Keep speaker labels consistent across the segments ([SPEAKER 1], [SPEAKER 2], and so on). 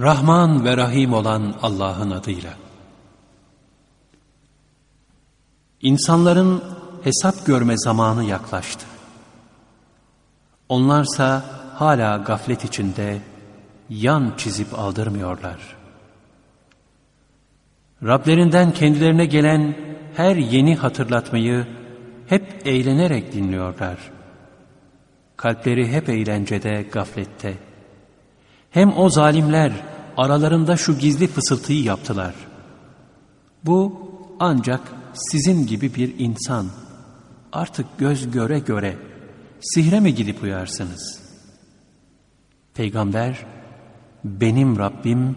[SPEAKER 1] Rahman ve Rahim olan Allah'ın adıyla. İnsanların hesap görme zamanı yaklaştı. Onlarsa hala gaflet içinde yan çizip aldırmıyorlar. Rablerinden kendilerine gelen her yeni hatırlatmayı hep eğlenerek dinliyorlar. Kalpleri hep eğlencede, gaflette. Hem o zalimler aralarında şu gizli fısıltıyı yaptılar. Bu ancak sizin gibi bir insan. Artık göz göre göre sihre mi gidip uyarsınız? Peygamber, benim Rabbim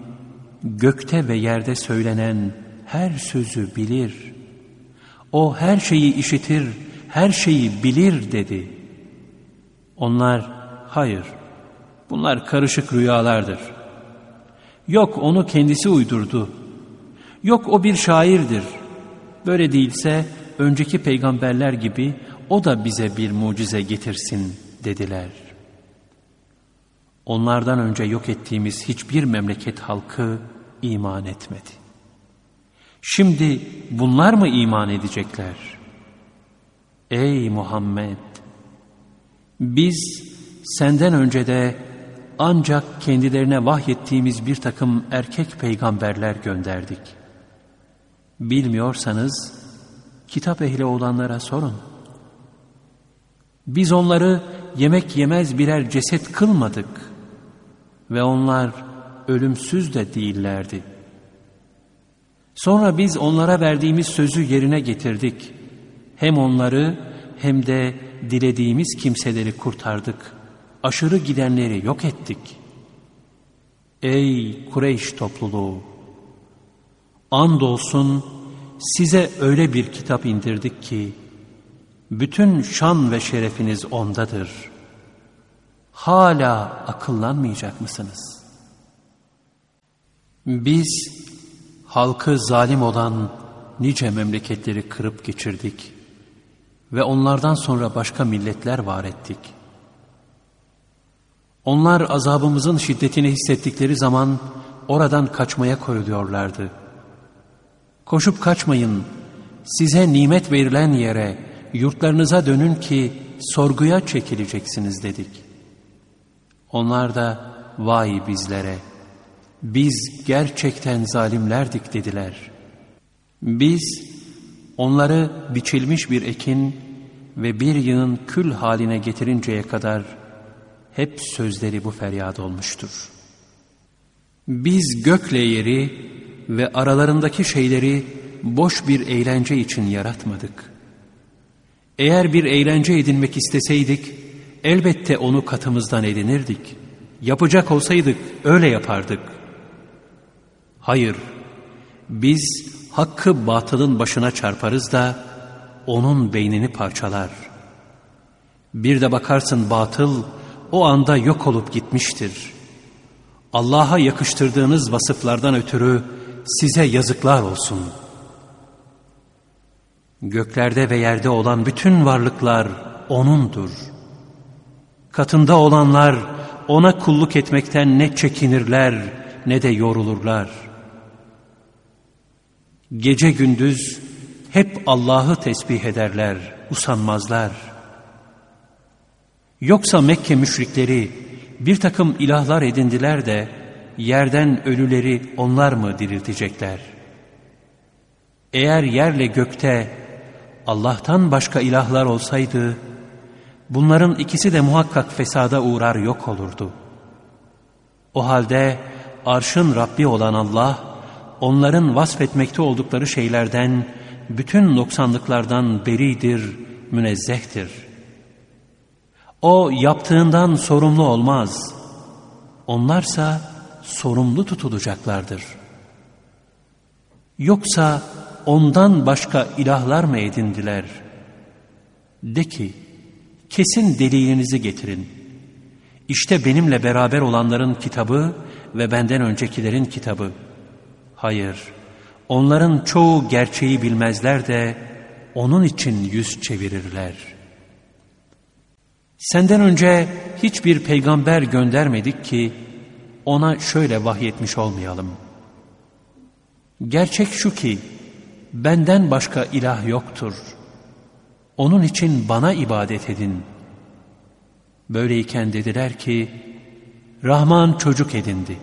[SPEAKER 1] gökte ve yerde söylenen her sözü bilir. O her şeyi işitir, her şeyi bilir dedi. Onlar, hayır, bunlar karışık rüyalardır. Yok onu kendisi uydurdu. Yok o bir şairdir. Böyle değilse önceki peygamberler gibi o da bize bir mucize getirsin dediler. Onlardan önce yok ettiğimiz hiçbir memleket halkı iman etmedi. Şimdi bunlar mı iman edecekler? Ey Muhammed! Biz senden önce de ancak kendilerine vahyettiğimiz bir takım erkek peygamberler gönderdik. Bilmiyorsanız kitap ehli olanlara sorun. Biz onları yemek yemez birer ceset kılmadık ve onlar ölümsüz de değillerdi. Sonra biz onlara verdiğimiz sözü yerine getirdik. Hem onları hem de dilediğimiz kimseleri kurtardık. Aşırı gidenleri yok ettik. Ey Kureyş topluluğu! Andolsun size öyle bir kitap indirdik ki, bütün şan ve şerefiniz ondadır. Hala akıllanmayacak mısınız? Biz halkı zalim olan nice memleketleri kırıp geçirdik ve onlardan sonra başka milletler var ettik. Onlar azabımızın şiddetini hissettikleri zaman oradan kaçmaya koyuluyorlardı. Koşup kaçmayın, size nimet verilen yere, yurtlarınıza dönün ki sorguya çekileceksiniz dedik. Onlar da vay bizlere, biz gerçekten zalimlerdik dediler. Biz onları biçilmiş bir ekin ve bir yığın kül haline getirinceye kadar hep sözleri bu feryat olmuştur. Biz gökle yeri ve aralarındaki şeyleri boş bir eğlence için yaratmadık. Eğer bir eğlence edinmek isteseydik, elbette onu katımızdan edinirdik. Yapacak olsaydık öyle yapardık. Hayır, biz hakkı batılın başına çarparız da onun beynini parçalar. Bir de bakarsın batıl o anda yok olup gitmiştir. Allah'a yakıştırdığınız vasıflardan ötürü size yazıklar olsun. Göklerde ve yerde olan bütün varlıklar O'nundur. Katında olanlar O'na kulluk etmekten ne çekinirler ne de yorulurlar. Gece gündüz hep Allah'ı tesbih ederler, usanmazlar. Yoksa Mekke müşrikleri bir takım ilahlar edindiler de yerden ölüleri onlar mı diriltecekler? Eğer yerle gökte Allah'tan başka ilahlar olsaydı, bunların ikisi de muhakkak fesada uğrar yok olurdu. O halde arşın Rabbi olan Allah, onların vasfetmekte oldukları şeylerden, bütün noksanlıklardan beridir, münezzehtir. O yaptığından sorumlu olmaz. Onlarsa sorumlu tutulacaklardır. Yoksa ondan başka ilahlar mı edindiler? De ki, kesin delilinizi getirin. İşte benimle beraber olanların kitabı ve benden öncekilerin kitabı. Hayır, onların çoğu gerçeği bilmezler de onun için yüz çevirirler. Senden önce hiçbir peygamber göndermedik ki, ona şöyle vahyetmiş olmayalım. Gerçek şu ki benden başka ilah yoktur. Onun için bana ibadet edin. Böyleyken dediler ki Rahman çocuk edindi.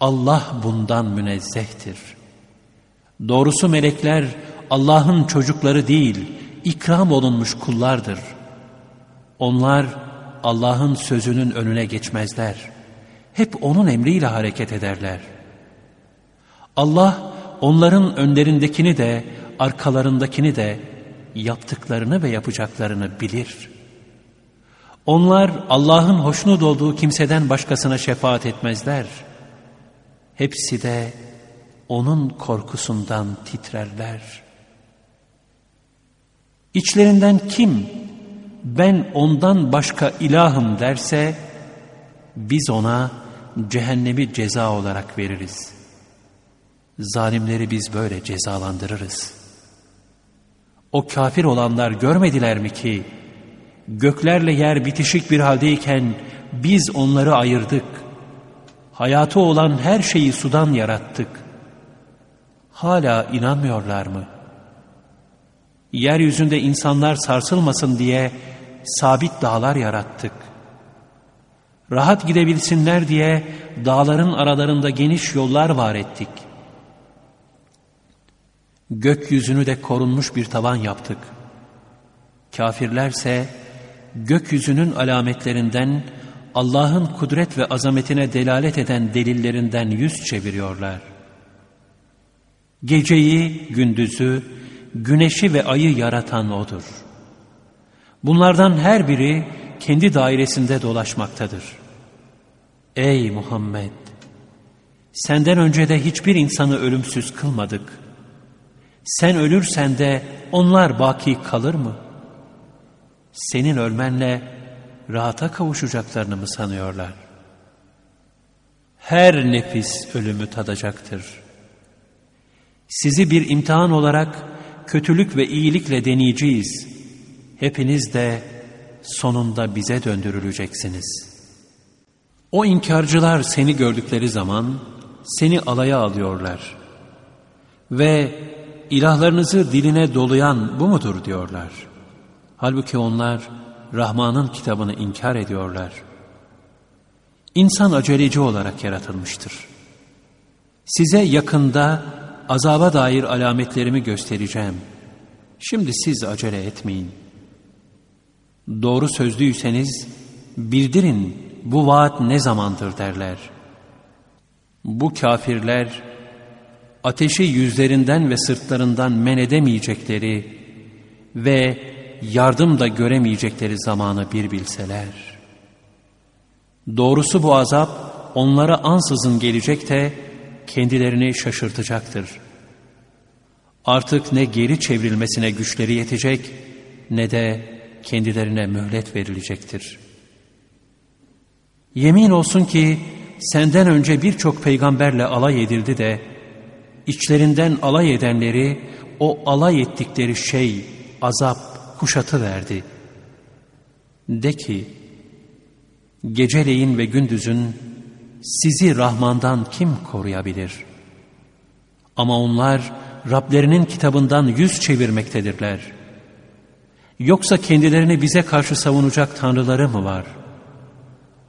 [SPEAKER 1] Allah bundan münezzehtir. Doğrusu melekler Allah'ın çocukları değil, ikram olunmuş kullardır. Onlar Allah'ın sözünün önüne geçmezler. Hep O'nun emriyle hareket ederler. Allah onların önlerindekini de arkalarındakini de yaptıklarını ve yapacaklarını bilir. Onlar Allah'ın hoşnut olduğu kimseden başkasına şefaat etmezler. Hepsi de O'nun korkusundan titrerler.'' İçlerinden kim ben ondan başka ilahım derse biz ona cehennemi ceza olarak veririz. Zalimleri biz böyle cezalandırırız. O kafir olanlar görmediler mi ki göklerle yer bitişik bir haldeyken biz onları ayırdık. Hayatı olan her şeyi sudan yarattık. Hala inanmıyorlar mı?'' Yeryüzünde insanlar sarsılmasın diye sabit dağlar yarattık. Rahat gidebilsinler diye dağların aralarında geniş yollar var ettik. Gökyüzünü de korunmuş bir tavan yaptık. Kafirlerse gökyüzünün alametlerinden Allah'ın kudret ve azametine delalet eden delillerinden yüz çeviriyorlar. Geceyi, gündüzü, güneşi ve ayı yaratan O'dur. Bunlardan her biri kendi dairesinde dolaşmaktadır. Ey Muhammed! Senden önce de hiçbir insanı ölümsüz kılmadık. Sen ölürsen de onlar baki kalır mı? Senin ölmenle rahata kavuşacaklarını mı sanıyorlar? Her nefis ölümü tadacaktır. Sizi bir imtihan olarak kötülük ve iyilikle deneyeceğiz. Hepiniz de sonunda bize döndürüleceksiniz. O inkarcılar seni gördükleri zaman seni alaya alıyorlar. Ve ilahlarınızı diline dolayan bu mudur diyorlar. Halbuki onlar Rahman'ın kitabını inkar ediyorlar. İnsan aceleci olarak yaratılmıştır. Size yakında azaba dair alametlerimi göstereceğim. Şimdi siz acele etmeyin. Doğru sözlüyseniz bildirin bu vaat ne zamandır derler. Bu kafirler ateşi yüzlerinden ve sırtlarından men edemeyecekleri ve yardım da göremeyecekleri zamanı bir bilseler. Doğrusu bu azap onlara ansızın gelecek de kendilerini şaşırtacaktır. Artık ne geri çevrilmesine güçleri yetecek ne de kendilerine mühlet verilecektir. Yemin olsun ki senden önce birçok peygamberle alay edildi de içlerinden alay edenleri o alay ettikleri şey azap kuşatı verdi. De ki geceleyin ve gündüzün sizi Rahman'dan kim koruyabilir? Ama onlar Rablerinin kitabından yüz çevirmektedirler. Yoksa kendilerini bize karşı savunacak tanrıları mı var?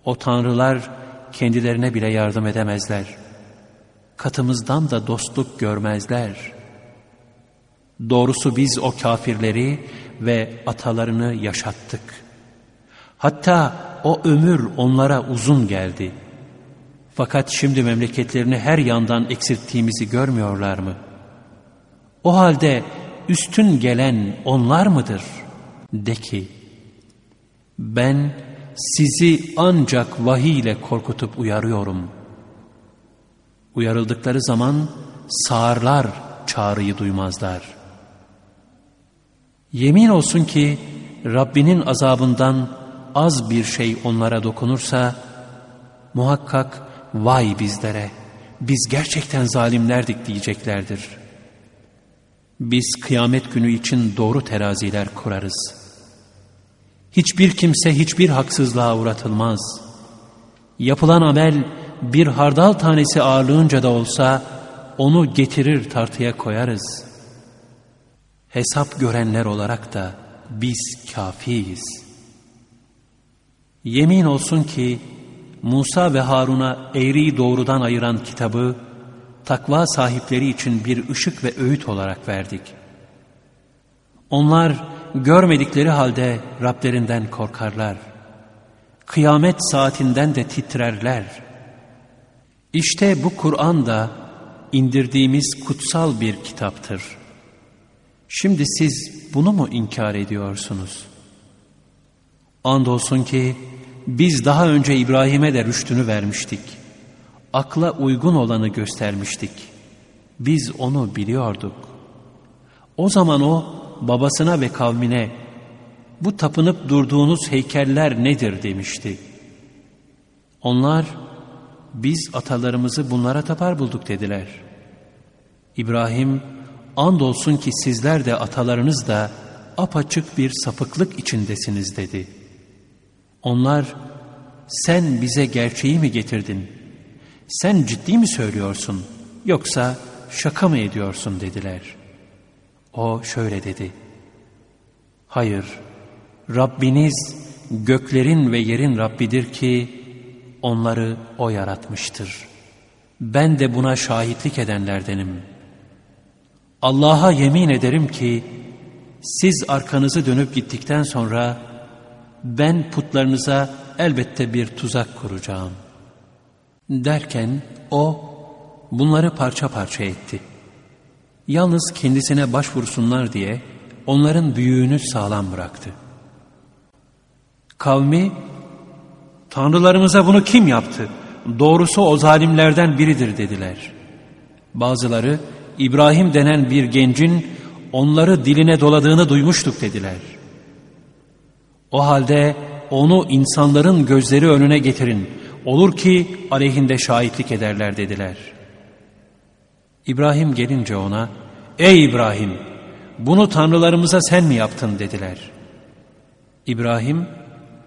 [SPEAKER 1] O tanrılar kendilerine bile yardım edemezler. Katımızdan da dostluk görmezler. Doğrusu biz o kafirleri ve atalarını yaşattık. Hatta o ömür onlara uzun geldi.'' Fakat şimdi memleketlerini her yandan eksilttiğimizi görmüyorlar mı? O halde üstün gelen onlar mıdır? De ki, ben sizi ancak vahiy ile korkutup uyarıyorum. Uyarıldıkları zaman sağırlar çağrıyı duymazlar. Yemin olsun ki Rabbinin azabından az bir şey onlara dokunursa, muhakkak vay bizlere biz gerçekten zalimlerdik diyeceklerdir. Biz kıyamet günü için doğru teraziler kurarız. Hiçbir kimse hiçbir haksızlığa uğratılmaz. Yapılan amel bir hardal tanesi ağırlığınca da olsa onu getirir tartıya koyarız. Hesap görenler olarak da biz kafiyiz. Yemin olsun ki Musa ve Harun'a eğriyi doğrudan ayıran kitabı takva sahipleri için bir ışık ve öğüt olarak verdik. Onlar görmedikleri halde Rablerinden korkarlar. Kıyamet saatinden de titrerler. İşte bu Kur'an da indirdiğimiz kutsal bir kitaptır. Şimdi siz bunu mu inkar ediyorsunuz? Andolsun ki biz daha önce İbrahim'e de rüştünü vermiştik. Akla uygun olanı göstermiştik. Biz onu biliyorduk. O zaman o babasına ve kavmine bu tapınıp durduğunuz heykeller nedir demişti. Onlar biz atalarımızı bunlara tapar bulduk dediler. İbrahim andolsun ki sizler de atalarınız da apaçık bir sapıklık içindesiniz dedi. Onlar sen bize gerçeği mi getirdin? Sen ciddi mi söylüyorsun yoksa şaka mı ediyorsun dediler. O şöyle dedi. Hayır, Rabbiniz göklerin ve yerin Rabbidir ki onları O yaratmıştır. Ben de buna şahitlik edenlerdenim. Allah'a yemin ederim ki siz arkanızı dönüp gittikten sonra ben putlarınıza elbette bir tuzak kuracağım. Derken o bunları parça parça etti. Yalnız kendisine başvursunlar diye onların büyüğünü sağlam bıraktı. Kavmi, Tanrılarımıza bunu kim yaptı? Doğrusu o zalimlerden biridir dediler. Bazıları, İbrahim denen bir gencin onları diline doladığını duymuştuk dediler. O halde onu insanların gözleri önüne getirin. Olur ki aleyhinde şahitlik ederler dediler. İbrahim gelince ona, Ey İbrahim! Bunu tanrılarımıza sen mi yaptın dediler. İbrahim,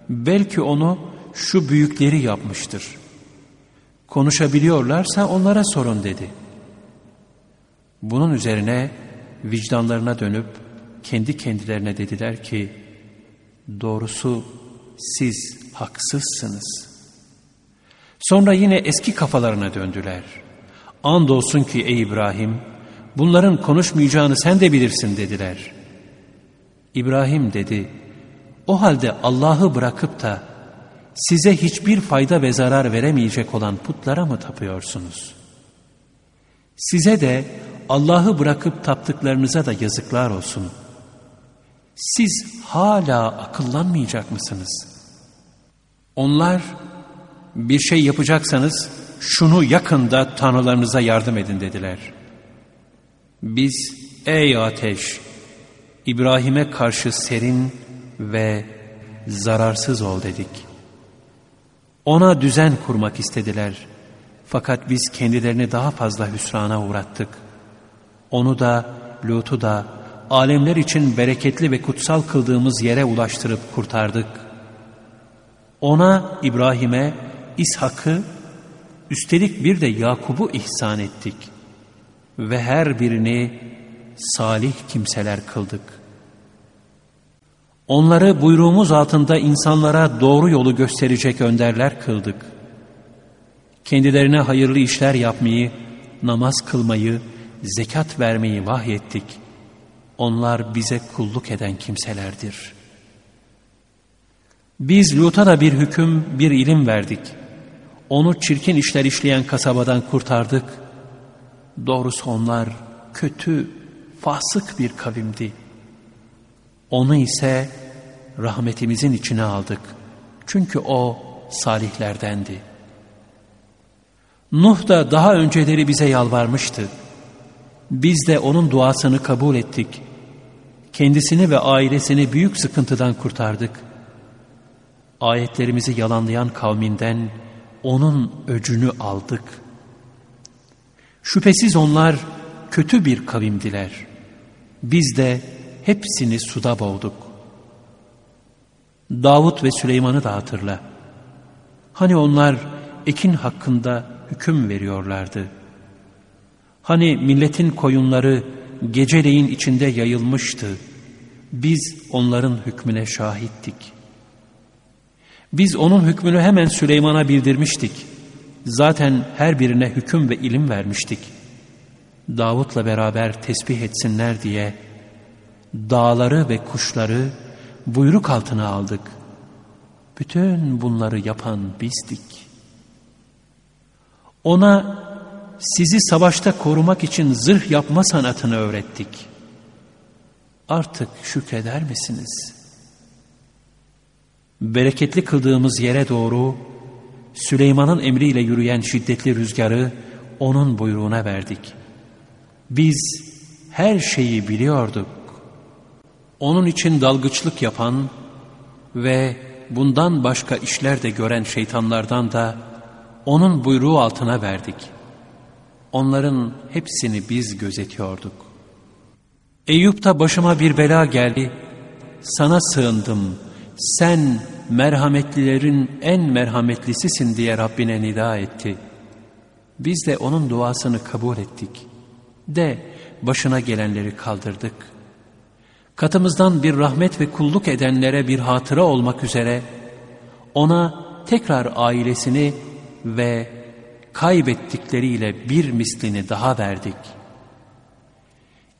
[SPEAKER 1] belki onu şu büyükleri yapmıştır. Konuşabiliyorlarsa onlara sorun dedi. Bunun üzerine vicdanlarına dönüp kendi kendilerine dediler ki, doğrusu siz haksızsınız. Sonra yine eski kafalarına döndüler. Andolsun ki ey İbrahim, bunların konuşmayacağını sen de bilirsin dediler. İbrahim dedi, o halde Allah'ı bırakıp da size hiçbir fayda ve zarar veremeyecek olan putlara mı tapıyorsunuz? Size de Allah'ı bırakıp taptıklarınıza da yazıklar olsun. Siz hala akıllanmayacak mısınız? Onlar bir şey yapacaksanız şunu yakında tanrılarınıza yardım edin dediler. Biz ey ateş İbrahim'e karşı serin ve zararsız ol dedik. Ona düzen kurmak istediler. Fakat biz kendilerini daha fazla hüsrana uğrattık. Onu da, Lut'u da, alemler için bereketli ve kutsal kıldığımız yere ulaştırıp kurtardık. Ona, İbrahim'e, İshak'ı, üstelik bir de Yakub'u ihsan ettik. Ve her birini salih kimseler kıldık. Onları buyruğumuz altında insanlara doğru yolu gösterecek önderler kıldık. Kendilerine hayırlı işler yapmayı, namaz kılmayı, zekat vermeyi vahyettik. Onlar bize kulluk eden kimselerdir. Biz Lut'a da bir hüküm, bir ilim verdik. Onu çirkin işler işleyen kasabadan kurtardık. Doğrusu onlar kötü, fasık bir kavimdi. Onu ise rahmetimizin içine aldık. Çünkü o salihlerdendi. Nuh da daha önceleri bize yalvarmıştı. Biz de onun duasını kabul ettik. Kendisini ve ailesini büyük sıkıntıdan kurtardık. Ayetlerimizi yalanlayan kavminden onun öcünü aldık. Şüphesiz onlar kötü bir kavimdiler. Biz de hepsini suda boğduk. Davut ve Süleyman'ı da hatırla. Hani onlar ekin hakkında hüküm veriyorlardı. Hani milletin koyunları geceleyin içinde yayılmıştı. Biz onların hükmüne şahittik. Biz onun hükmünü hemen Süleyman'a bildirmiştik. Zaten her birine hüküm ve ilim vermiştik. Davut'la beraber tesbih etsinler diye dağları ve kuşları buyruk altına aldık. Bütün bunları yapan bizdik. Ona sizi savaşta korumak için zırh yapma sanatını öğrettik. Artık şükreder misiniz? Bereketli kıldığımız yere doğru Süleyman'ın emriyle yürüyen şiddetli rüzgarı onun buyruğuna verdik. Biz her şeyi biliyorduk. Onun için dalgıçlık yapan ve bundan başka işler de gören şeytanlardan da onun buyruğu altına verdik. Onların hepsini biz gözetiyorduk. Eyüp'te başıma bir bela geldi. Sana sığındım. Sen merhametlilerin en merhametlisisin diye Rabbine nida etti. Biz de onun duasını kabul ettik. De başına gelenleri kaldırdık. Katımızdan bir rahmet ve kulluk edenlere bir hatıra olmak üzere ona tekrar ailesini ve kaybettikleriyle bir mislini daha verdik.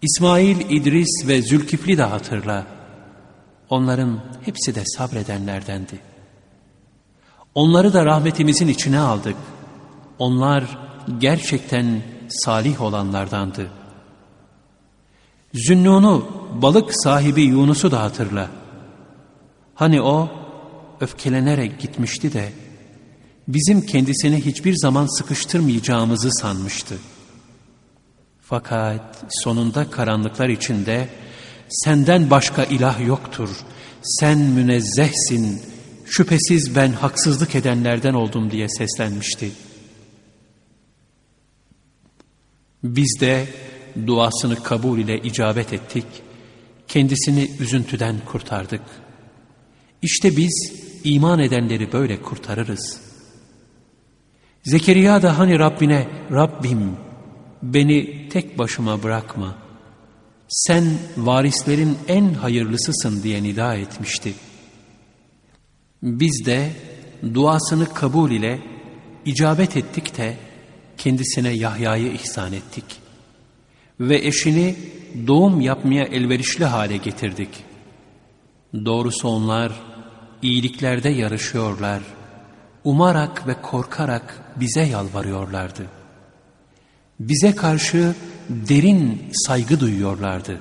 [SPEAKER 1] İsmail, İdris ve Zülkifli de hatırla. Onların hepsi de sabredenlerdendi. Onları da rahmetimizin içine aldık. Onlar gerçekten salih olanlardandı. Zünnunu, balık sahibi Yunus'u da hatırla. Hani o öfkelenerek gitmişti de bizim kendisini hiçbir zaman sıkıştırmayacağımızı sanmıştı. Fakat sonunda karanlıklar içinde senden başka ilah yoktur, sen münezzehsin, şüphesiz ben haksızlık edenlerden oldum diye seslenmişti. Biz de duasını kabul ile icabet ettik, kendisini üzüntüden kurtardık. İşte biz iman edenleri böyle kurtarırız. Zekeriya da hani Rabbine, Rabbim beni tek başıma bırakma. Sen varislerin en hayırlısısın diye nida etmişti. Biz de duasını kabul ile icabet ettik de kendisine Yahya'yı ihsan ettik. Ve eşini doğum yapmaya elverişli hale getirdik. Doğrusu onlar iyiliklerde yarışıyorlar. Umarak ve korkarak bize yalvarıyorlardı. Bize karşı derin saygı duyuyorlardı.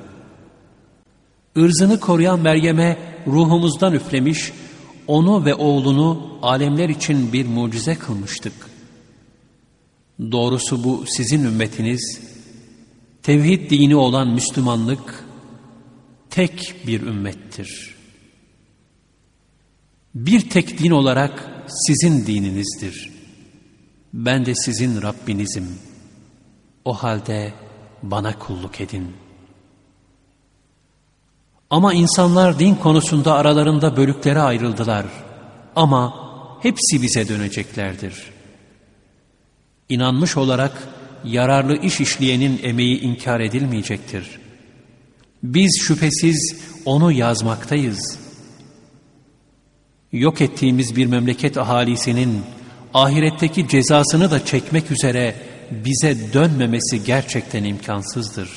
[SPEAKER 1] Irzını koruyan Meryem'e ruhumuzdan üflemiş, onu ve oğlunu alemler için bir mucize kılmıştık. Doğrusu bu sizin ümmetiniz, tevhid dini olan Müslümanlık, tek bir ümmettir. Bir tek din olarak sizin dininizdir. Ben de sizin Rabbinizim. O halde bana kulluk edin. Ama insanlar din konusunda aralarında bölüklere ayrıldılar. Ama hepsi bize döneceklerdir. İnanmış olarak yararlı iş işleyenin emeği inkar edilmeyecektir. Biz şüphesiz onu yazmaktayız. Yok ettiğimiz bir memleket ahalisinin ahiretteki cezasını da çekmek üzere bize dönmemesi gerçekten imkansızdır.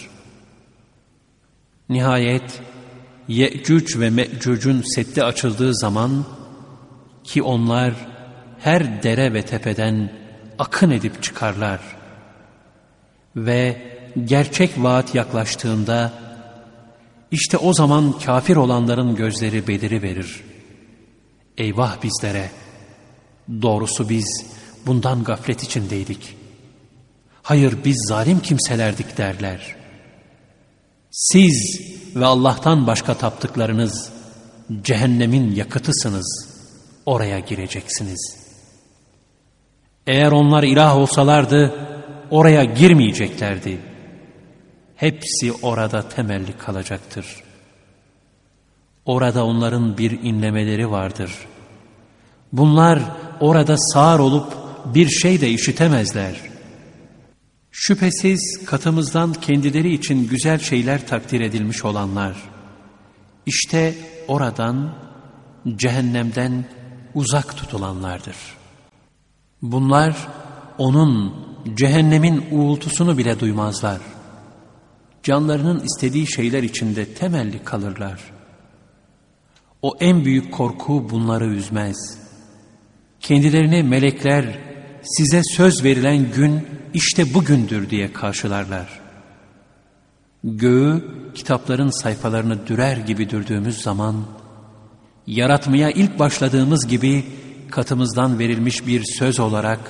[SPEAKER 1] Nihayet Ye'cüc ve Me'cüc'ün seddi açıldığı zaman ki onlar her dere ve tepeden akın edip çıkarlar ve gerçek vaat yaklaştığında işte o zaman kafir olanların gözleri beliri verir. Eyvah bizlere! Doğrusu biz bundan gaflet içindeydik. Hayır biz zalim kimselerdik derler. Siz ve Allah'tan başka taptıklarınız cehennemin yakıtısınız. Oraya gireceksiniz. Eğer onlar ilah olsalardı oraya girmeyeceklerdi. Hepsi orada temelli kalacaktır. Orada onların bir inlemeleri vardır. Bunlar orada sağır olup bir şey de işitemezler. Şüphesiz katımızdan kendileri için güzel şeyler takdir edilmiş olanlar, işte oradan, cehennemden uzak tutulanlardır. Bunlar onun, cehennemin uğultusunu bile duymazlar. Canlarının istediği şeyler içinde temelli kalırlar. O en büyük korku bunları üzmez. Kendilerini melekler size söz verilen gün işte bugündür diye karşılarlar. Göğü kitapların sayfalarını dürer gibi dürdüğümüz zaman, yaratmaya ilk başladığımız gibi katımızdan verilmiş bir söz olarak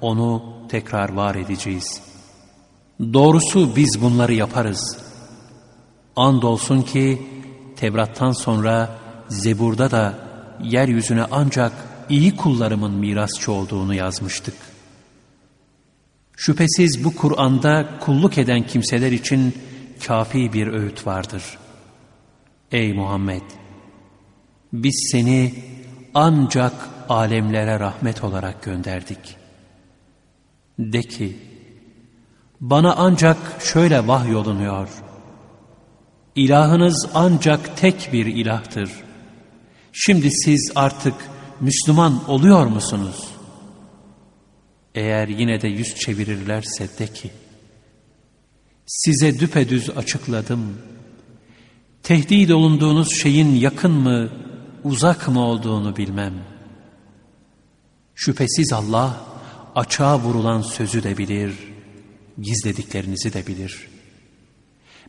[SPEAKER 1] onu tekrar var edeceğiz. Doğrusu biz bunları yaparız. Andolsun ki Tevrat'tan sonra Zebur'da da yeryüzüne ancak iyi kullarımın mirasçı olduğunu yazmıştık. Şüphesiz bu Kur'an'da kulluk eden kimseler için kafi bir öğüt vardır. Ey Muhammed! Biz seni ancak alemlere rahmet olarak gönderdik. De ki, bana ancak şöyle vahyolunuyor. İlahınız ancak tek bir ilahtır. Şimdi siz artık Müslüman oluyor musunuz? Eğer yine de yüz çevirirlerse de ki, size düpedüz açıkladım. Tehdit olunduğunuz şeyin yakın mı, uzak mı olduğunu bilmem. Şüphesiz Allah açığa vurulan sözü de bilir, gizlediklerinizi de bilir.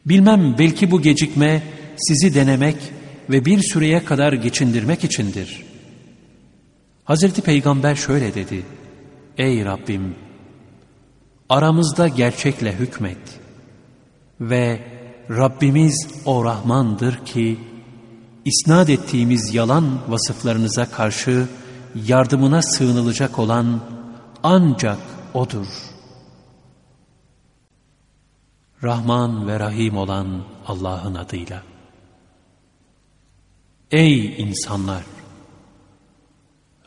[SPEAKER 1] Bilmem belki bu gecikme sizi denemek ve bir süreye kadar geçindirmek içindir. Hazreti Peygamber şöyle dedi. Ey Rabbim! Aramızda gerçekle hükmet. Ve Rabbimiz o Rahmandır ki, isnat ettiğimiz yalan vasıflarınıza karşı yardımına sığınılacak olan ancak O'dur. Rahman ve Rahim olan Allah'ın adıyla. Ey insanlar!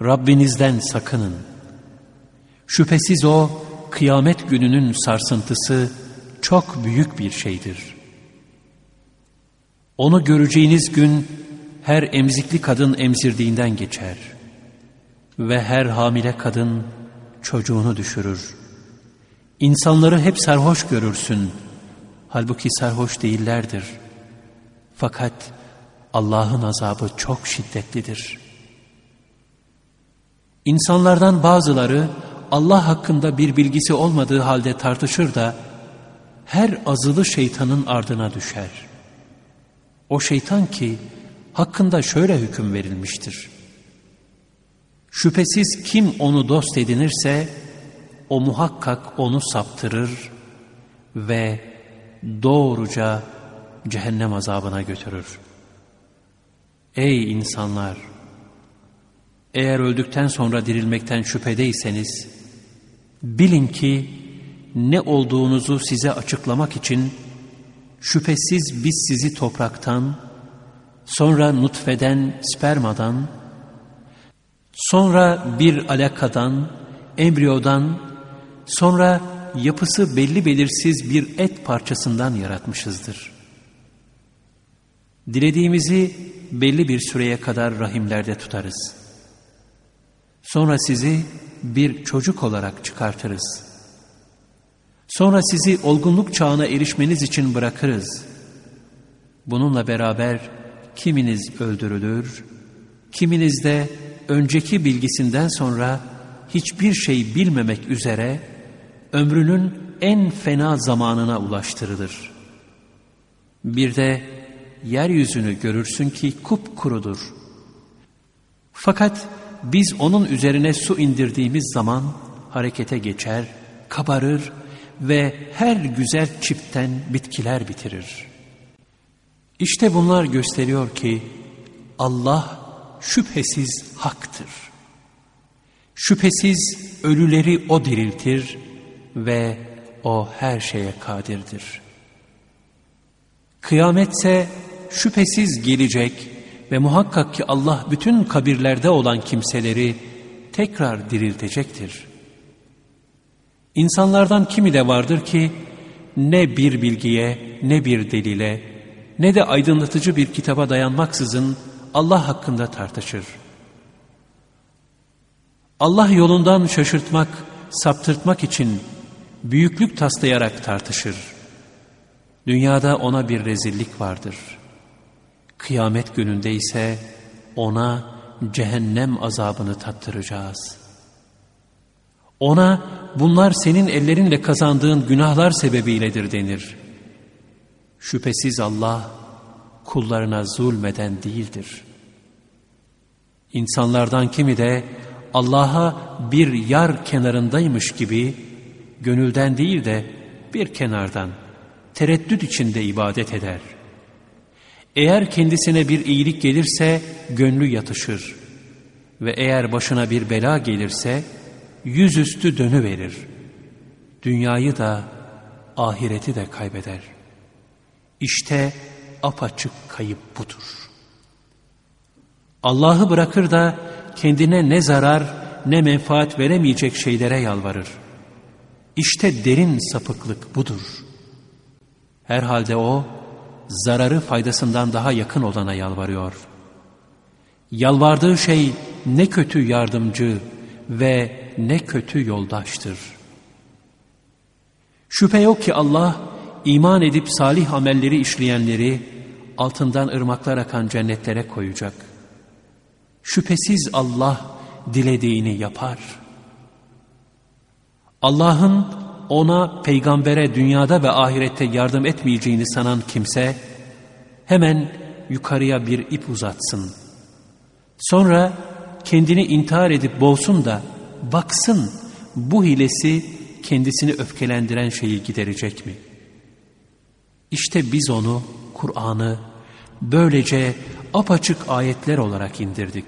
[SPEAKER 1] Rabbinizden sakının. Şüphesiz O, kıyamet gününün sarsıntısı çok büyük bir şeydir. Onu göreceğiniz gün her emzikli kadın emzirdiğinden geçer. Ve her hamile kadın çocuğunu düşürür. İnsanları hep sarhoş görürsün. Halbuki sarhoş değillerdir. Fakat Allah'ın azabı çok şiddetlidir. İnsanlardan bazıları Allah hakkında bir bilgisi olmadığı halde tartışır da her azılı şeytanın ardına düşer. O şeytan ki hakkında şöyle hüküm verilmiştir. Şüphesiz kim onu dost edinirse o muhakkak onu saptırır ve doğruca cehennem azabına götürür. Ey insanlar! Eğer öldükten sonra dirilmekten şüphedeyseniz, bilin ki ne olduğunuzu size açıklamak için şüphesiz biz sizi topraktan, sonra nutfeden, spermadan, sonra bir alakadan, embriyodan, sonra yapısı belli belirsiz bir et parçasından yaratmışızdır. Dilediğimizi belli bir süreye kadar rahimlerde tutarız. Sonra sizi bir çocuk olarak çıkartırız. Sonra sizi olgunluk çağına erişmeniz için bırakırız. Bununla beraber kiminiz öldürülür, kiminiz de önceki bilgisinden sonra hiçbir şey bilmemek üzere ömrünün en fena zamanına ulaştırılır. Bir de yeryüzünü görürsün ki kupkurudur. Fakat biz onun üzerine su indirdiğimiz zaman harekete geçer, kabarır ve her güzel çipten bitkiler bitirir. İşte bunlar gösteriyor ki Allah şüphesiz haktır. Şüphesiz ölüleri O diriltir ve O her şeye kadirdir. Kıyametse şüphesiz gelecek ve muhakkak ki Allah bütün kabirlerde olan kimseleri tekrar diriltecektir. İnsanlardan kimi de vardır ki ne bir bilgiye ne bir delile ne de aydınlatıcı bir kitaba dayanmaksızın Allah hakkında tartışır. Allah yolundan şaşırtmak, saptırtmak için büyüklük taslayarak tartışır. Dünyada ona bir rezillik vardır. Kıyamet gününde ise ona cehennem azabını tattıracağız. Ona bunlar senin ellerinle kazandığın günahlar sebebiyledir denir. Şüphesiz Allah kullarına zulmeden değildir. İnsanlardan kimi de Allah'a bir yar kenarındaymış gibi gönülden değil de bir kenardan tereddüt içinde ibadet eder. Eğer kendisine bir iyilik gelirse gönlü yatışır ve eğer başına bir bela gelirse yüzüstü dönüverir. Dünyayı da ahireti de kaybeder. İşte apaçık kayıp budur. Allah'ı bırakır da kendine ne zarar ne menfaat veremeyecek şeylere yalvarır. İşte derin sapıklık budur. Herhalde o, zararı faydasından daha yakın olana yalvarıyor. Yalvardığı şey ne kötü yardımcı ve ne kötü yoldaştır. Şüphe yok ki Allah, iman edip salih amelleri işleyenleri altından ırmaklar akan cennetlere koyacak. Şüphesiz Allah dilediğini yapar. Allah'ın ona peygambere dünyada ve ahirette yardım etmeyeceğini sanan kimse hemen yukarıya bir ip uzatsın. Sonra kendini intihar edip boğsun da baksın bu hilesi kendisini öfkelendiren şeyi giderecek mi? İşte biz onu, Kur'an'ı böylece apaçık ayetler olarak indirdik.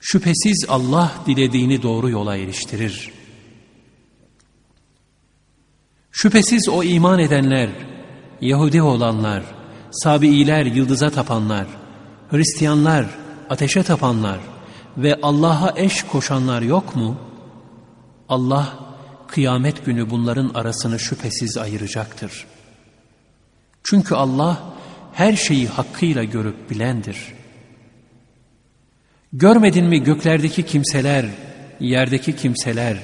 [SPEAKER 1] Şüphesiz Allah dilediğini doğru yola eriştirir. Şüphesiz o iman edenler, Yahudi olanlar, Sabiiler, yıldıza tapanlar, Hristiyanlar, ateşe tapanlar ve Allah'a eş koşanlar yok mu? Allah kıyamet günü bunların arasını şüphesiz ayıracaktır. Çünkü Allah her şeyi hakkıyla görüp bilendir. Görmedin mi göklerdeki kimseler, yerdeki kimseler,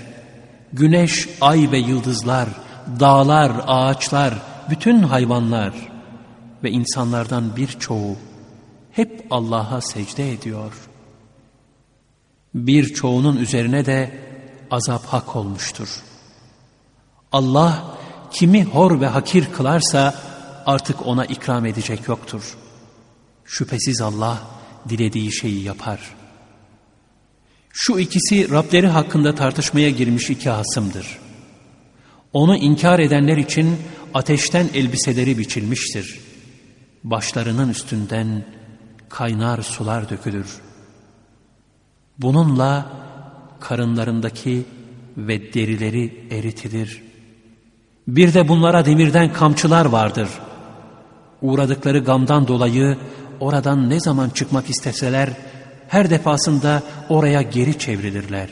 [SPEAKER 1] güneş, ay ve yıldızlar, dağlar, ağaçlar, bütün hayvanlar ve insanlardan birçoğu hep Allah'a secde ediyor. Birçoğunun üzerine de azap hak olmuştur. Allah kimi hor ve hakir kılarsa artık ona ikram edecek yoktur. Şüphesiz Allah dilediği şeyi yapar. Şu ikisi Rableri hakkında tartışmaya girmiş iki hasımdır. Onu inkar edenler için ateşten elbiseleri biçilmiştir. Başlarının üstünden kaynar sular dökülür. Bununla karınlarındaki ve derileri eritilir. Bir de bunlara demirden kamçılar vardır. Uğradıkları gamdan dolayı oradan ne zaman çıkmak isteseler her defasında oraya geri çevrilirler.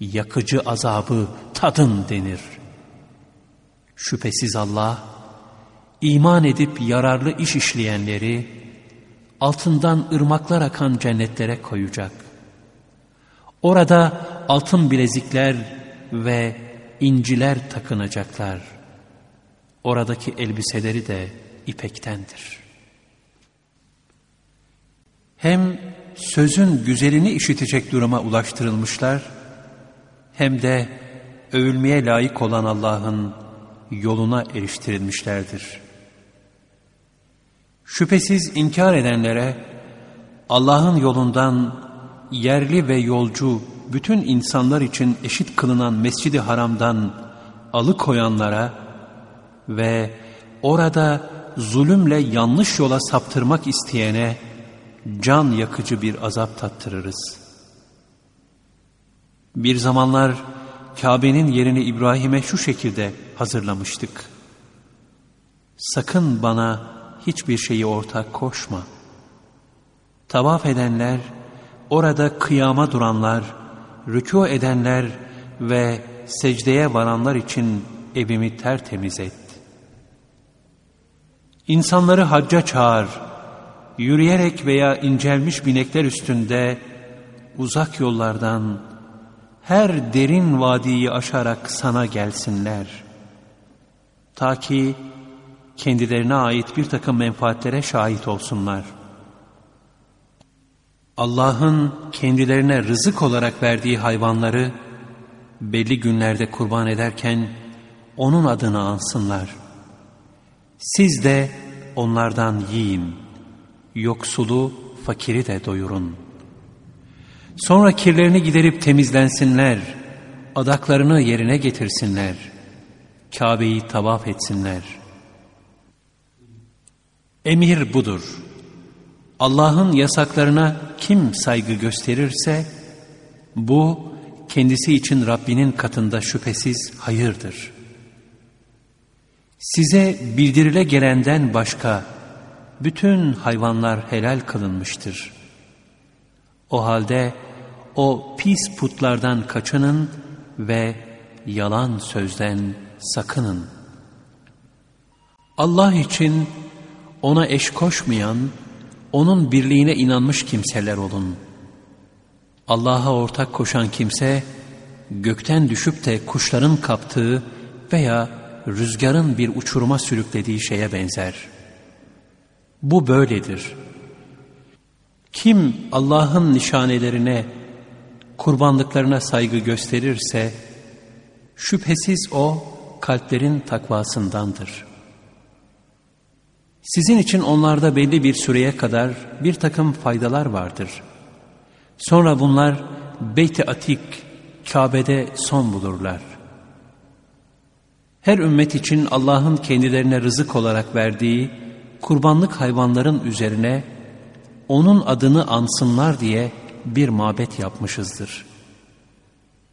[SPEAKER 1] Yakıcı azabı tadın denir. Şüphesiz Allah iman edip yararlı iş işleyenleri altından ırmaklar akan cennetlere koyacak. Orada altın bilezikler ve inciler takınacaklar. Oradaki elbiseleri de ipektendir. Hem sözün güzelini işitecek duruma ulaştırılmışlar, hem de övülmeye layık olan Allah'ın yoluna eriştirilmişlerdir. Şüphesiz inkar edenlere Allah'ın yolundan yerli ve yolcu bütün insanlar için eşit kılınan Mescid-i Haram'dan alıkoyanlara ve orada zulümle yanlış yola saptırmak isteyene can yakıcı bir azap tattırırız. Bir zamanlar Kabe'nin yerini İbrahim'e şu şekilde hazırlamıştık. Sakın bana hiçbir şeyi ortak koşma. Tavaf edenler, orada kıyama duranlar, rükû edenler ve secdeye varanlar için evimi tertemiz et. İnsanları hacca çağır, yürüyerek veya incelmiş binekler üstünde uzak yollardan her derin vadiyi aşarak sana gelsinler. Ta ki kendilerine ait bir takım menfaatlere şahit olsunlar. Allah'ın kendilerine rızık olarak verdiği hayvanları belli günlerde kurban ederken onun adını ansınlar. Siz de onlardan yiyin, yoksulu, fakiri de doyurun. Sonra kirlerini giderip temizlensinler, adaklarını yerine getirsinler, Kabe'yi tavaf etsinler. Emir budur. Allah'ın yasaklarına kim saygı gösterirse, bu kendisi için Rabbinin katında şüphesiz hayırdır. Size bildirile gelenden başka bütün hayvanlar helal kılınmıştır. O halde o pis putlardan kaçının ve yalan sözden sakının. Allah için ona eş koşmayan, onun birliğine inanmış kimseler olun. Allah'a ortak koşan kimse, gökten düşüp de kuşların kaptığı veya rüzgarın bir uçuruma sürüklediği şeye benzer. Bu böyledir. Kim Allah'ın nişanelerine, kurbanlıklarına saygı gösterirse, şüphesiz o kalplerin takvasındandır. Sizin için onlarda belli bir süreye kadar bir takım faydalar vardır. Sonra bunlar Beyt-i Atik, Kabe'de son bulurlar. Her ümmet için Allah'ın kendilerine rızık olarak verdiği kurbanlık hayvanların üzerine onun adını ansınlar diye bir mabet yapmışızdır.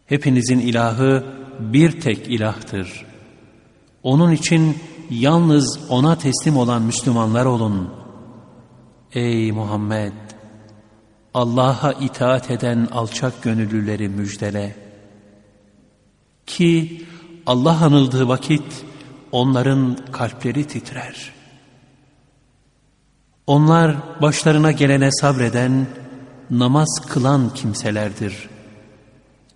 [SPEAKER 1] Hepinizin ilahı bir tek ilahtır. Onun için yalnız ona teslim olan Müslümanlar olun. Ey Muhammed! Allah'a itaat eden alçak gönüllüleri müjdele. Ki Allah anıldığı vakit onların kalpleri titrer. Onlar başlarına gelene sabreden, namaz kılan kimselerdir.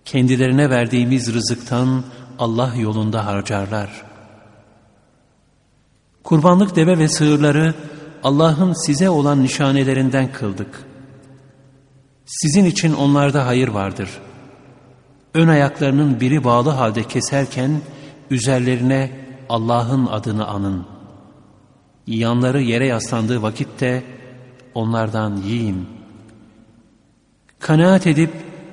[SPEAKER 1] Kendilerine verdiğimiz rızıktan Allah yolunda harcarlar. Kurbanlık deve ve sığırları Allah'ın size olan nişanelerinden kıldık. Sizin için onlarda hayır vardır. Ön ayaklarının biri bağlı halde keserken üzerlerine Allah'ın adını anın. Yanları yere yaslandığı vakitte onlardan yiyin. Kanaat edip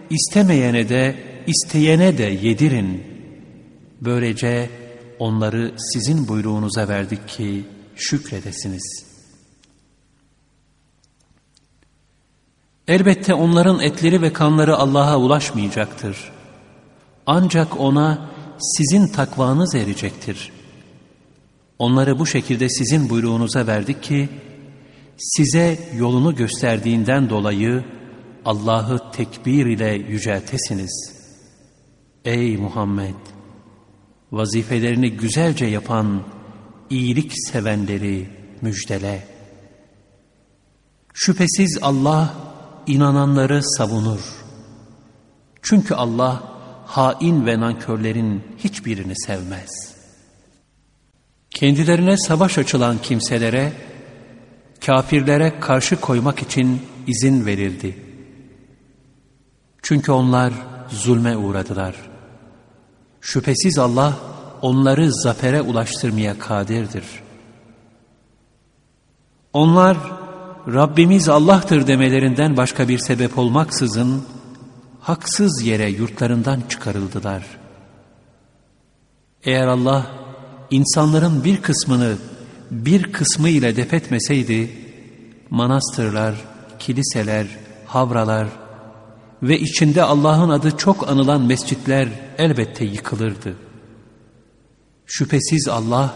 [SPEAKER 1] istemeyene de isteyene de yedirin. Böylece onları sizin buyruğunuza verdik ki şükredesiniz. Elbette onların etleri ve kanları Allah'a ulaşmayacaktır. Ancak ona sizin takvanız erecektir. Onları bu şekilde sizin buyruğunuza verdik ki, size yolunu gösterdiğinden dolayı Allah'ı tekbir ile yüceltesiniz. Ey Muhammed! Vazifelerini güzelce yapan, iyilik sevenleri müjdele. Şüphesiz Allah inananları savunur. Çünkü Allah hain ve nankörlerin hiçbirini sevmez. Kendilerine savaş açılan kimselere, kafirlere karşı koymak için izin verildi. Çünkü onlar zulme uğradılar. Şüphesiz Allah onları zafere ulaştırmaya kadirdir. Onlar Rabbimiz Allah'tır demelerinden başka bir sebep olmaksızın haksız yere yurtlarından çıkarıldılar. Eğer Allah insanların bir kısmını bir kısmı ile defetmeseydi manastırlar, kiliseler, havralar, ve içinde Allah'ın adı çok anılan mescitler elbette yıkılırdı. Şüphesiz Allah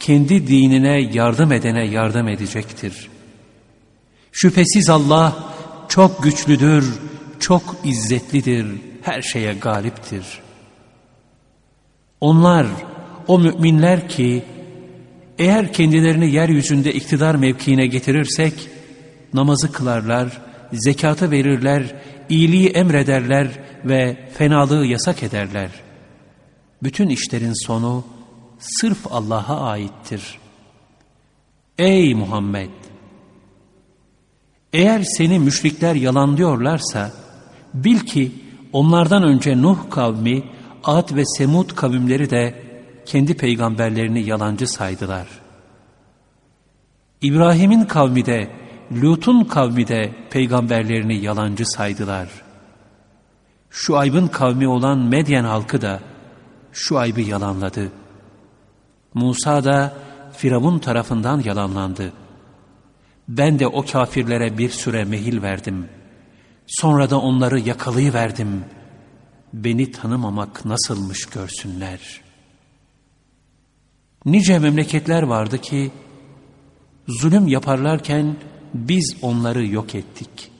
[SPEAKER 1] kendi dinine yardım edene yardım edecektir. Şüphesiz Allah çok güçlüdür, çok izzetlidir, her şeye galiptir. Onlar, o müminler ki, eğer kendilerini yeryüzünde iktidar mevkiine getirirsek, namazı kılarlar, zekatı verirler, iyiliği emrederler ve fenalığı yasak ederler. Bütün işlerin sonu sırf Allah'a aittir. Ey Muhammed! Eğer seni müşrikler yalanlıyorlarsa, bil ki onlardan önce Nuh kavmi, Ad ve Semud kavimleri de kendi peygamberlerini yalancı saydılar. İbrahim'in kavmi de, Lut'un kavmi de peygamberlerini yalancı saydılar. Şu aybın kavmi olan Medyen halkı da şu aybı yalanladı. Musa da Firavun tarafından yalanlandı. Ben de o kafirlere bir süre mehil verdim. Sonra da onları yakalayıverdim. Beni tanımamak nasılmış görsünler. Nice memleketler vardı ki, zulüm yaparlarken biz onları yok ettik.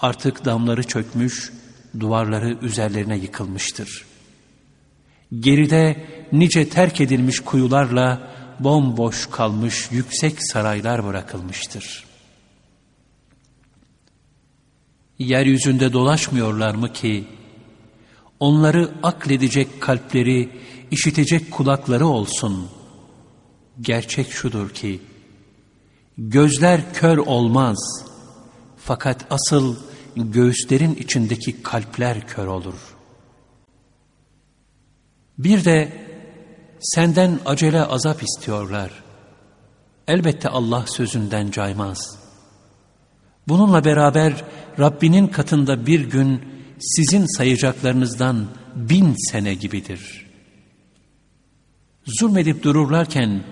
[SPEAKER 1] Artık damları çökmüş, duvarları üzerlerine yıkılmıştır. Geride nice terk edilmiş kuyularla bomboş kalmış yüksek saraylar bırakılmıştır. Yeryüzünde dolaşmıyorlar mı ki, onları akledecek kalpleri, işitecek kulakları olsun. Gerçek şudur ki, gözler kör olmaz, fakat asıl göğüslerin içindeki kalpler kör olur. Bir de senden acele azap istiyorlar. Elbette Allah sözünden caymaz. Bununla beraber Rabbinin katında bir gün sizin sayacaklarınızdan bin sene gibidir. Zulmedip dururlarken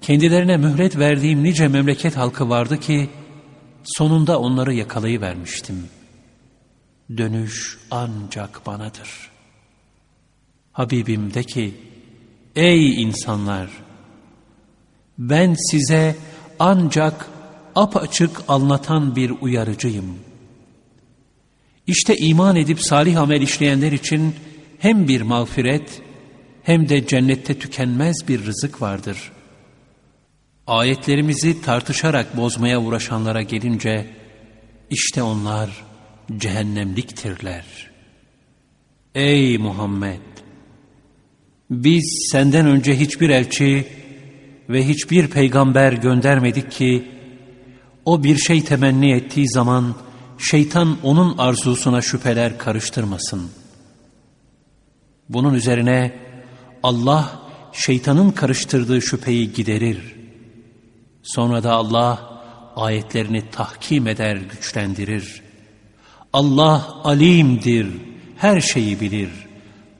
[SPEAKER 1] kendilerine mühlet verdiğim nice memleket halkı vardı ki sonunda onları yakalayıvermiştim. Dönüş ancak banadır. Habibim de ki, Ey insanlar! Ben size ancak apaçık anlatan bir uyarıcıyım. İşte iman edip salih amel işleyenler için hem bir mağfiret hem de cennette tükenmez bir rızık vardır. Ayetlerimizi tartışarak bozmaya uğraşanlara gelince işte onlar cehennemliktirler. Ey Muhammed! Biz senden önce hiçbir elçi ve hiçbir peygamber göndermedik ki o bir şey temenni ettiği zaman şeytan onun arzusuna şüpheler karıştırmasın. Bunun üzerine Allah şeytanın karıştırdığı şüpheyi giderir. Sonra da Allah ayetlerini tahkim eder, güçlendirir. Allah alimdir, her şeyi bilir,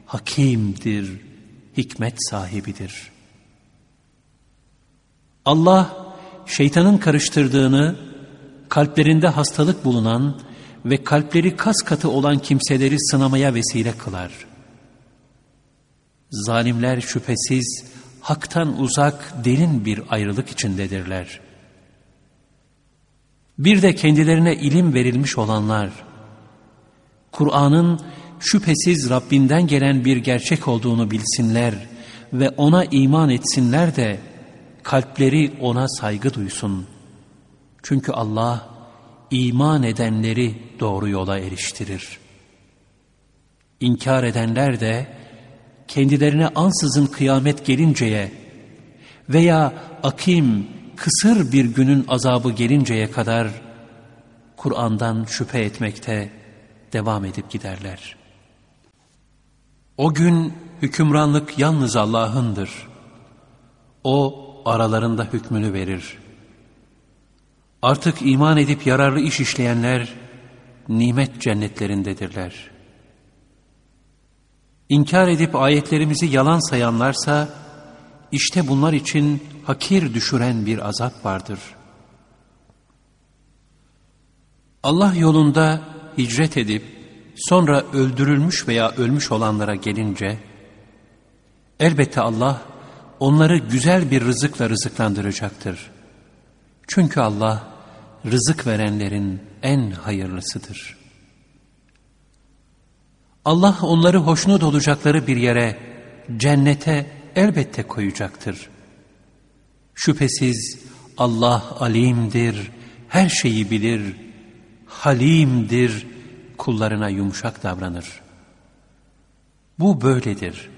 [SPEAKER 1] hakimdir, hikmet sahibidir. Allah şeytanın karıştırdığını, kalplerinde hastalık bulunan ve kalpleri kas katı olan kimseleri sınamaya vesile kılar. Zalimler şüphesiz haktan uzak derin bir ayrılık içindedirler. Bir de kendilerine ilim verilmiş olanlar, Kur'an'ın şüphesiz Rabbinden gelen bir gerçek olduğunu bilsinler ve ona iman etsinler de kalpleri ona saygı duysun. Çünkü Allah iman edenleri doğru yola eriştirir. İnkar edenler de kendilerine ansızın kıyamet gelinceye veya akim, kısır bir günün azabı gelinceye kadar Kur'an'dan şüphe etmekte devam edip giderler.'' O gün hükümranlık yalnız Allah'ındır. O aralarında hükmünü verir. Artık iman edip yararlı iş işleyenler nimet cennetlerindedirler. İnkar edip ayetlerimizi yalan sayanlarsa işte bunlar için hakir düşüren bir azap vardır. Allah yolunda hicret edip Sonra öldürülmüş veya ölmüş olanlara gelince, elbette Allah onları güzel bir rızıkla rızıklandıracaktır. Çünkü Allah rızık verenlerin en hayırlısıdır. Allah onları hoşnut olacakları bir yere cennete elbette koyacaktır. Şüphesiz Allah alimdir, her şeyi bilir, halimdir, kullarına yumuşak davranır. Bu böyledir.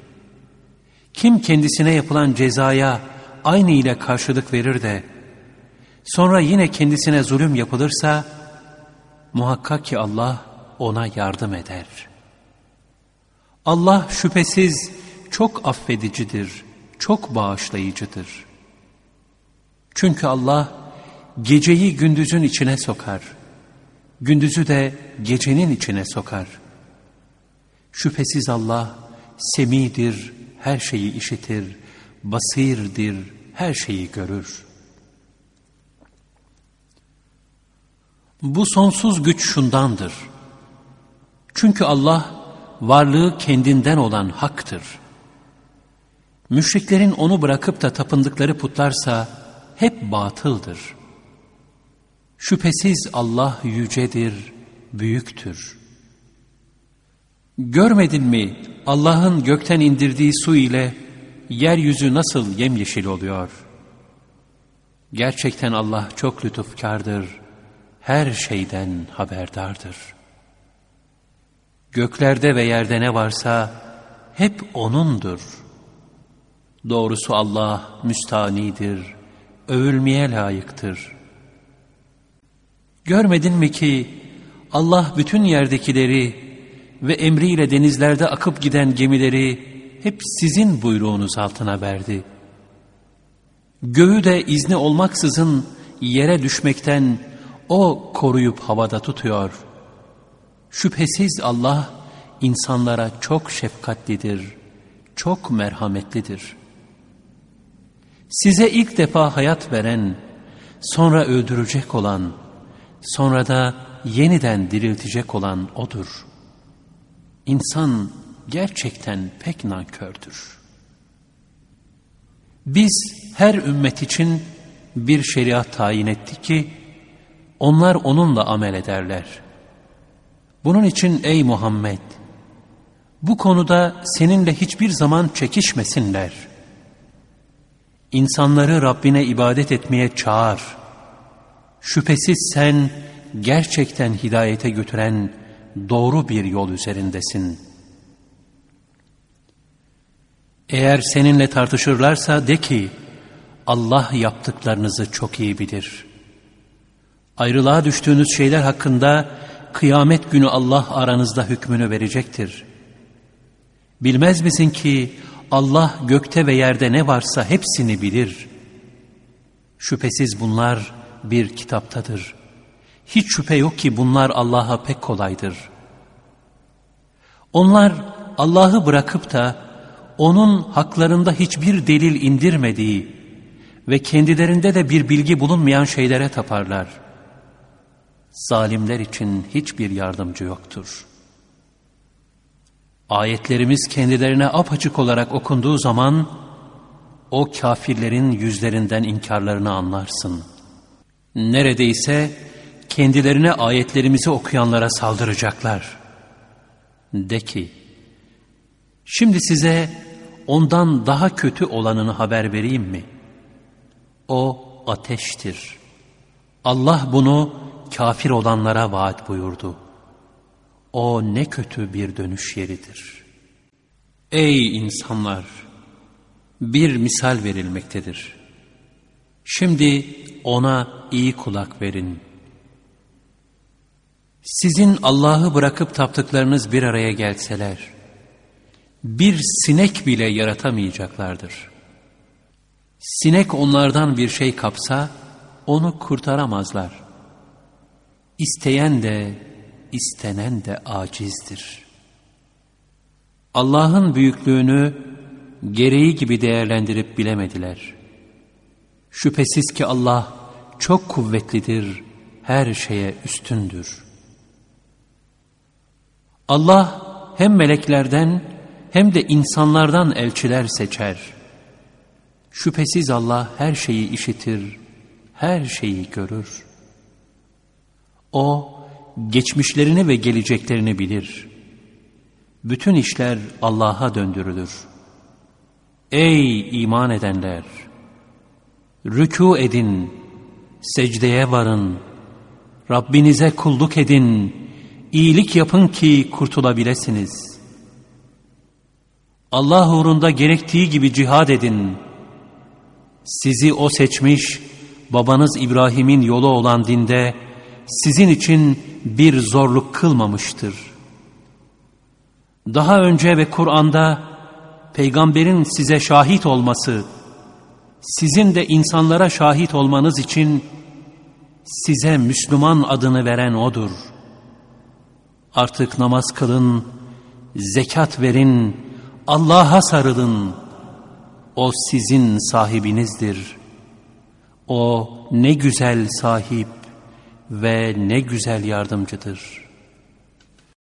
[SPEAKER 1] Kim kendisine yapılan cezaya aynı ile karşılık verir de, sonra yine kendisine zulüm yapılırsa, muhakkak ki Allah ona yardım eder. Allah şüphesiz çok affedicidir, çok bağışlayıcıdır. Çünkü Allah geceyi gündüzün içine sokar, gündüzü de gecenin içine sokar. Şüphesiz Allah semidir, her şeyi işitir, basirdir, her şeyi görür. Bu sonsuz güç şundandır. Çünkü Allah varlığı kendinden olan haktır. Müşriklerin onu bırakıp da tapındıkları putlarsa hep batıldır. Şüphesiz Allah yücedir, büyüktür. Görmedin mi Allah'ın gökten indirdiği su ile yeryüzü nasıl yemyeşil oluyor? Gerçekten Allah çok lütufkardır, her şeyden haberdardır. Göklerde ve yerde ne varsa hep O'nundur. Doğrusu Allah müstanidir, övülmeye layıktır. Görmedin mi ki Allah bütün yerdekileri ve emriyle denizlerde akıp giden gemileri hep sizin buyruğunuz altına verdi. Göğü de izni olmaksızın yere düşmekten O koruyup havada tutuyor. Şüphesiz Allah insanlara çok şefkatlidir, çok merhametlidir. Size ilk defa hayat veren, sonra öldürecek olan, sonra da yeniden diriltecek olan O'dur.'' İnsan gerçekten pek nankördür. Biz her ümmet için bir şeriat tayin ettik ki onlar onunla amel ederler. Bunun için ey Muhammed bu konuda seninle hiçbir zaman çekişmesinler. İnsanları Rabbine ibadet etmeye çağır. Şüphesiz sen gerçekten hidayete götüren doğru bir yol üzerindesin. Eğer seninle tartışırlarsa de ki, Allah yaptıklarınızı çok iyi bilir. Ayrılığa düştüğünüz şeyler hakkında kıyamet günü Allah aranızda hükmünü verecektir. Bilmez misin ki Allah gökte ve yerde ne varsa hepsini bilir. Şüphesiz bunlar bir kitaptadır.'' Hiç şüphe yok ki bunlar Allah'a pek kolaydır. Onlar Allah'ı bırakıp da onun haklarında hiçbir delil indirmediği ve kendilerinde de bir bilgi bulunmayan şeylere taparlar. Zalimler için hiçbir yardımcı yoktur. Ayetlerimiz kendilerine apaçık olarak okunduğu zaman o kafirlerin yüzlerinden inkarlarını anlarsın. Neredeyse kendilerine ayetlerimizi okuyanlara saldıracaklar. De ki, şimdi size ondan daha kötü olanını haber vereyim mi? O ateştir. Allah bunu kafir olanlara vaat buyurdu. O ne kötü bir dönüş yeridir. Ey insanlar! Bir misal verilmektedir. Şimdi ona iyi kulak verin.'' Sizin Allah'ı bırakıp taptıklarınız bir araya gelseler, bir sinek bile yaratamayacaklardır. Sinek onlardan bir şey kapsa, onu kurtaramazlar. İsteyen de, istenen de acizdir. Allah'ın büyüklüğünü gereği gibi değerlendirip bilemediler. Şüphesiz ki Allah çok kuvvetlidir, her şeye üstündür.'' Allah hem meleklerden hem de insanlardan elçiler seçer. Şüphesiz Allah her şeyi işitir, her şeyi görür. O geçmişlerini ve geleceklerini bilir. Bütün işler Allah'a döndürülür. Ey iman edenler! Rükû edin, secdeye varın, Rabbinize kulluk edin, iyilik yapın ki kurtulabilirsiniz. Allah uğrunda gerektiği gibi cihad edin. Sizi O seçmiş, babanız İbrahim'in yolu olan dinde sizin için bir zorluk kılmamıştır. Daha önce ve Kur'an'da peygamberin size şahit olması, sizin de insanlara şahit olmanız için size Müslüman adını veren O'dur. Artık namaz kılın, zekat verin, Allah'a sarılın. O sizin sahibinizdir. O ne güzel sahip ve ne güzel yardımcıdır.''